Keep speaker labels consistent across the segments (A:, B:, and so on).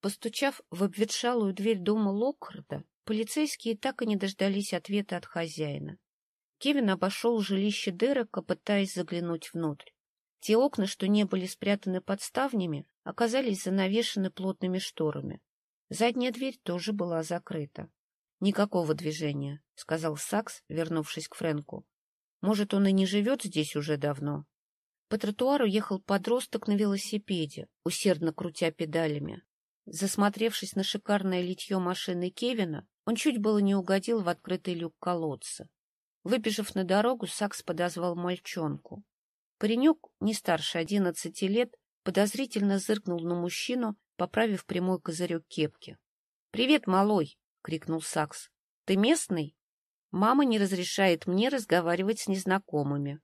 A: Постучав в обветшалую дверь дома Локхарда, полицейские так и не дождались ответа от хозяина. Кевин обошел жилище Дерека, пытаясь заглянуть внутрь. Те окна, что не были спрятаны под ставнями, оказались занавешены плотными шторами. Задняя дверь тоже была закрыта. — Никакого движения, — сказал Сакс, вернувшись к Фрэнку. — Может, он и не живет здесь уже давно? По тротуару ехал подросток на велосипеде, усердно крутя педалями. Засмотревшись на шикарное литье машины Кевина, он чуть было не угодил в открытый люк колодца. Выбежав на дорогу, Сакс подозвал мальчонку. Паренек, не старше одиннадцати лет, подозрительно зыркнул на мужчину, поправив прямой козырек кепки. — Привет, малой! — крикнул Сакс. — Ты местный? Мама не разрешает мне разговаривать с незнакомыми.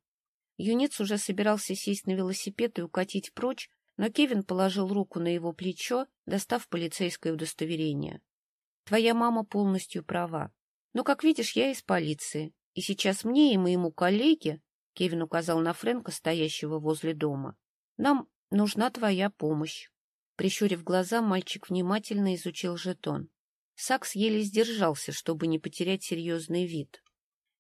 A: Юнец уже собирался сесть на велосипед и укатить прочь, но Кевин положил руку на его плечо, достав полицейское удостоверение. — Твоя мама полностью права. Но, как видишь, я из полиции, и сейчас мне и моему коллеге, — Кевин указал на Фрэнка, стоящего возле дома, — нам нужна твоя помощь. Прищурив глаза, мальчик внимательно изучил жетон. Сакс еле сдержался, чтобы не потерять серьезный вид.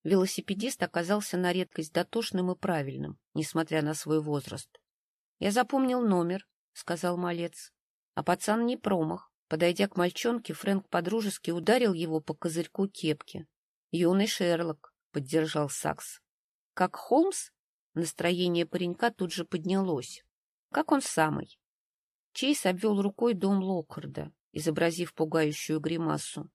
A: Велосипедист оказался на редкость дотошным и правильным, несмотря на свой возраст. — Я запомнил номер, — сказал малец. А пацан не промах. Подойдя к мальчонке, Фрэнк подружески ударил его по козырьку кепки. — Юный Шерлок, — поддержал Сакс. — Как Холмс? Настроение паренька тут же поднялось. — Как он самый? Чейз обвел рукой дом Локхарда, изобразив пугающую гримасу.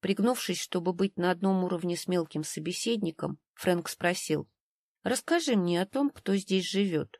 A: Пригнувшись, чтобы быть на одном уровне с мелким собеседником, Фрэнк спросил. — Расскажи мне о том, кто здесь живет. —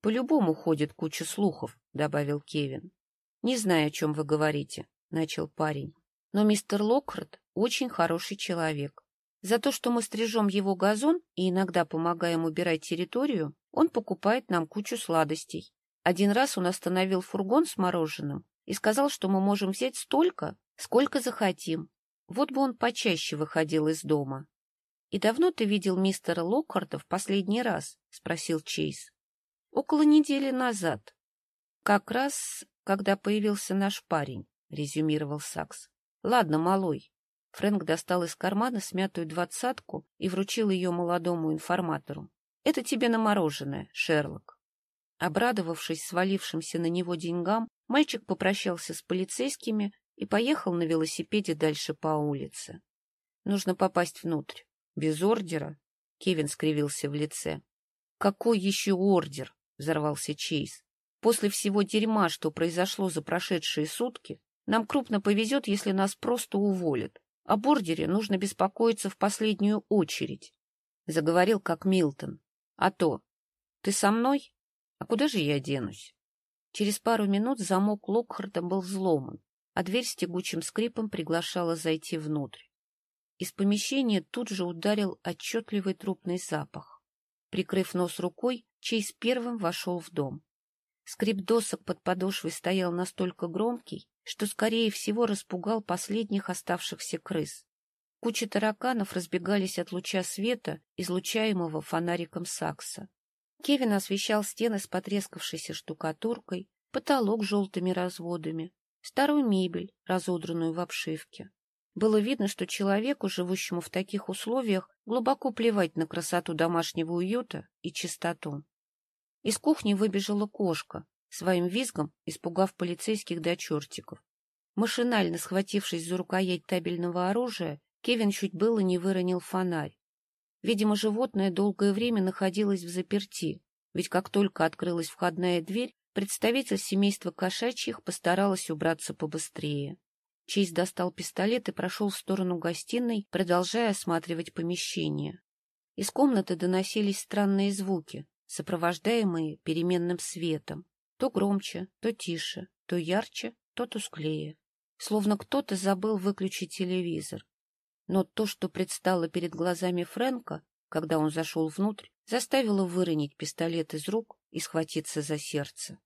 A: По-любому ходит куча слухов, — добавил Кевин. — Не знаю, о чем вы говорите, — начал парень. — Но мистер Локхард очень хороший человек. За то, что мы стрижем его газон и иногда помогаем убирать территорию, он покупает нам кучу сладостей. Один раз он остановил фургон с мороженым и сказал, что мы можем взять столько, сколько захотим. Вот бы он почаще выходил из дома. — И давно ты видел мистера Локхарта в последний раз? — спросил Чейз. Около недели назад. Как раз, когда появился наш парень, — резюмировал Сакс. Ладно, малой. Фрэнк достал из кармана смятую двадцатку и вручил ее молодому информатору. Это тебе на мороженое, Шерлок. Обрадовавшись свалившимся на него деньгам, мальчик попрощался с полицейскими и поехал на велосипеде дальше по улице. Нужно попасть внутрь. Без ордера? Кевин скривился в лице. Какой еще ордер? Взорвался Чейз. После всего дерьма, что произошло за прошедшие сутки, нам крупно повезет, если нас просто уволят. О бордере нужно беспокоиться в последнюю очередь. Заговорил как Милтон. А то. Ты со мной? А куда же я денусь? Через пару минут замок Локхарта был взломан, а дверь с тягучим скрипом приглашала зайти внутрь. Из помещения тут же ударил отчетливый трупный запах. Прикрыв нос рукой, Чейз первым вошел в дом. Скрип досок под подошвой стоял настолько громкий, что, скорее всего, распугал последних оставшихся крыс. Кучи тараканов разбегались от луча света, излучаемого фонариком Сакса. Кевин освещал стены с потрескавшейся штукатуркой, потолок желтыми разводами, старую мебель, разодранную в обшивке. Было видно, что человеку, живущему в таких условиях, глубоко плевать на красоту домашнего уюта и чистоту. Из кухни выбежала кошка, своим визгом испугав полицейских до чертиков. Машинально схватившись за рукоять табельного оружия, Кевин чуть было не выронил фонарь. Видимо, животное долгое время находилось в заперти, ведь как только открылась входная дверь, представитель семейства кошачьих постаралась убраться побыстрее. Чейз достал пистолет и прошел в сторону гостиной, продолжая осматривать помещение. Из комнаты доносились странные звуки, сопровождаемые переменным светом. То громче, то тише, то ярче, то тусклее. Словно кто-то забыл выключить телевизор. Но то, что предстало перед глазами Фрэнка, когда он зашел внутрь, заставило выронить пистолет из рук и схватиться за сердце.